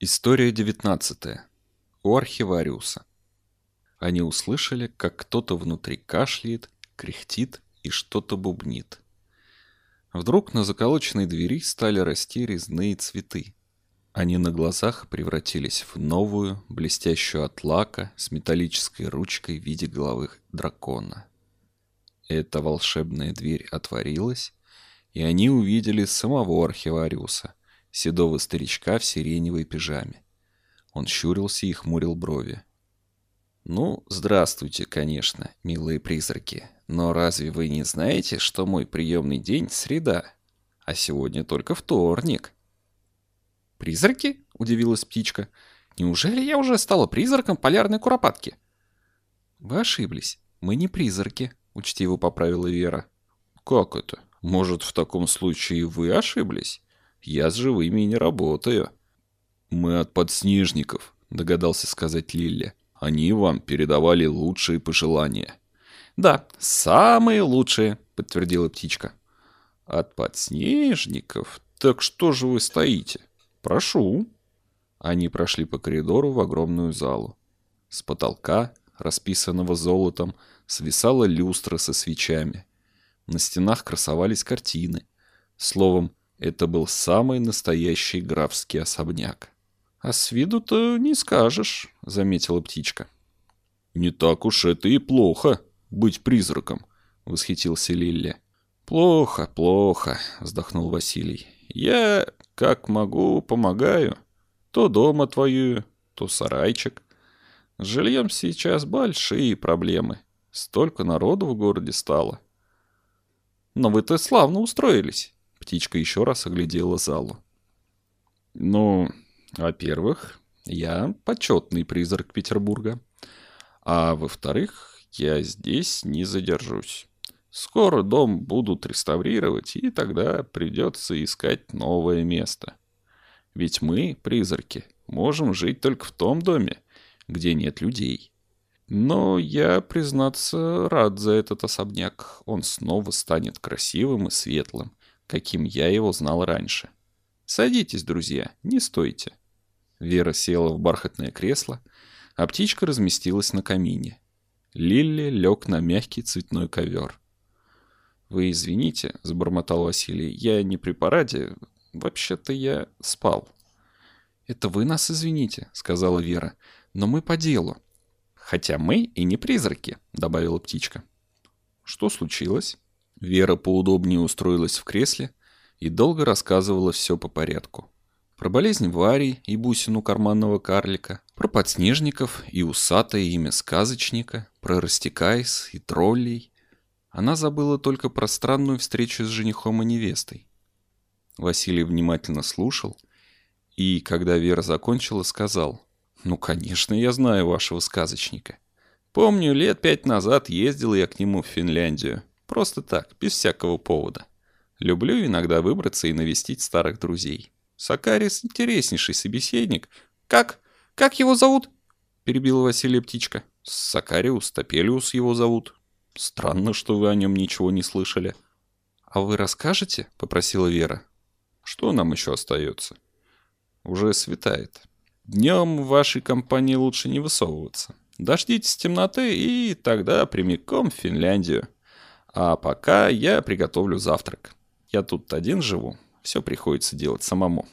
История 19. У архивариуса. Они услышали, как кто-то внутри кашляет, кряхтит и что-то бубнит. Вдруг на заколоченной двери стали расти резные цветы. Они на глазах превратились в новую, блестящую от лака, с металлической ручкой в виде головы дракона. Эта волшебная дверь отворилась, и они увидели самого архивариуса, седого старичка в сиреневой пижаме. Он щурился и хмурил брови. «Ну, здравствуйте, конечно, милые призраки, но разве вы не знаете, что мой приемный день — среда, а сегодня только вторник?» «Призраки?» — удивилась птичка. «Неужели я уже стала призраком полярной куропатки?» «Вы ошиблись. Мы не призраки», — учтиво поправила Вера. «Как это? Может, в таком случае вы ошиблись? Я с живыми не работаю». «Мы от подснежников», — догадался сказать Лилля. «Они вам передавали лучшие пожелания». «Да, самые лучшие», — подтвердила птичка. «От подснежников? Так что же вы стоите? Прошу». Они прошли по коридору в огромную залу. С потолка, расписанного золотом, свисала люстра со свечами. На стенах красовались картины. Словом, это был самый настоящий графский особняк. «А с виду-то не скажешь», — заметила птичка. «Не так уж это и плохо, быть призраком», — восхитился Лилли. «Плохо, плохо», — вздохнул Василий. «Я, как могу, помогаю. То дома твою, то сарайчик. С жильем сейчас большие проблемы. Столько народу в городе стало». «Но вы-то славно устроились». Птичка еще раз оглядела залу. «Ну, во-первых, я почетный призрак Петербурга. А во-вторых, я здесь не задержусь. Скоро дом будут реставрировать, и тогда придется искать новое место. Ведь мы, призраки, можем жить только в том доме, где нет людей. Но я, признаться, рад за этот особняк. Он снова станет красивым и светлым каким я его знал раньше. Садитесь, друзья, не стойте. Вера села в бархатное кресло, а птичка разместилась на камине. Лилли лег на мягкий цветной ковер. «Вы извините», — забормотал Василий, — «я не при параде. Вообще-то я спал». «Это вы нас извините», — сказала Вера, — «но мы по делу». «Хотя мы и не призраки», — добавила птичка. «Что случилось?» Вера поудобнее устроилась в кресле и долго рассказывала все по порядку. Про болезнь Вари и бусину карманного карлика, про подснежников и усатое имя сказочника, про растекайс и троллей. Она забыла только про странную встречу с женихом и невестой. Василий внимательно слушал и, когда Вера закончила, сказал, «Ну, конечно, я знаю вашего сказочника. Помню, лет пять назад ездил я к нему в Финляндию. Просто так, без всякого повода. Люблю иногда выбраться и навестить старых друзей. Сакарис интереснейший собеседник. Как? Как его зовут? Перебила Василия птичка. Сакариус Топелиус его зовут. Странно, что вы о нем ничего не слышали. А вы расскажете? Попросила Вера. Что нам еще остается? Уже светает. Днем в вашей компании лучше не высовываться. Дождитесь темноты и тогда прямиком в Финляндию. А пока я приготовлю завтрак. Я тут один живу, все приходится делать самому.